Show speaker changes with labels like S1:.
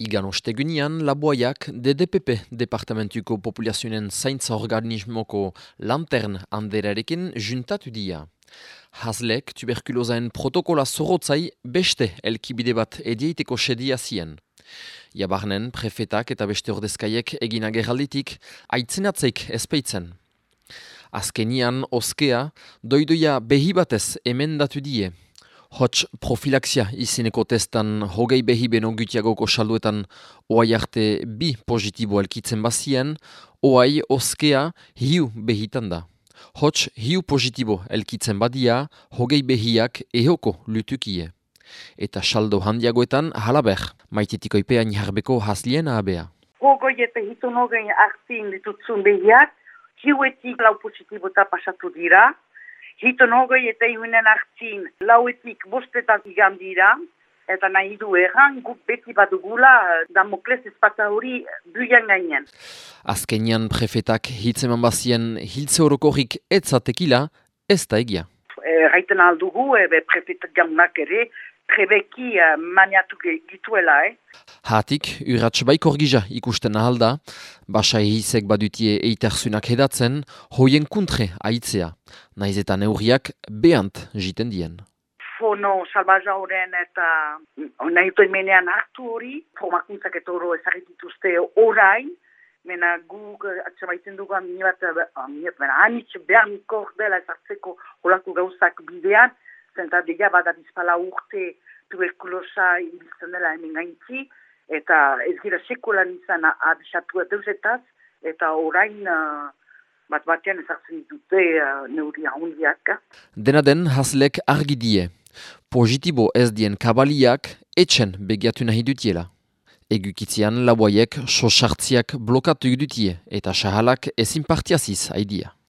S1: Igan ostegunian, laboaiak DDPP Departamentuko Populazionen Zaintza Organismoko lantern handerarekin juntatu dia. Hazlek tuberkulozaen protokola zorotzai beste elkibide bat edieiteko sedia zien. Jabarnen, prefetak eta beste ordezkaiek egina geralditik aitzenatzeik ezpeitzen. Azkenian, oskea, doidoia behi batez emendatu die. Hots profilaxia izeneko testan hogei behi beno gutiagoko salduetan oai arte bi positibo elkitzen bazien, oai oskea hiu behitan da. Hots hiu positibo elkitzen badia, hogei behiak ehoko lutukie. Eta saldo handiagoetan halaber, maitetiko ipean jarbeko haslien abea.
S2: Hogoi eta hitun hogei hartzin ditutzun behiak, hiuetik lau positibo pasatu dira, Hiton hogei eta ihunen hartzin lauetik bostetan igan dira, eta nahi du erran guk beti badugula Damokles espata hori duian gainen.
S1: Azkenian prefetak hitzeman bazien hiltze horokorrik etzatekila, ez da egia.
S2: Raiten aldugu, ebe prefetak jaunak ere, trebeki uh, maniatu gituela, eh?
S1: Hatik, urratx baikor gija ikusten ahalda, basa ehizek badutie eiterzunak hedatzen, hoien kuntre aitzea, naiz eta neurriak behant jiten dien.
S2: Fono salbaza horren eta nahi duen menean hartu hori, formakuntzak eta ezagitituzte orain, mena guk atxabaitzen dugu amini bat, amini bat, anitz behar mikor dela ezartzeko holako gauzak bidean, zenta dira bada bizpala urte tuberkulosa ibiltzen dela hemen gaintzi, eta ez gira sekulan izan abisatu deusetaz, eta orain uh, bat batean ezartzen dute uh, neuri ahondiak.
S1: Dena den haslek argi die. Positibo ez dien kabaliak etxen begiatu nahi dutiela. Egukitzean laboaiek sosartziak blokatu dutie eta sahalak ezin partiaziz haidia.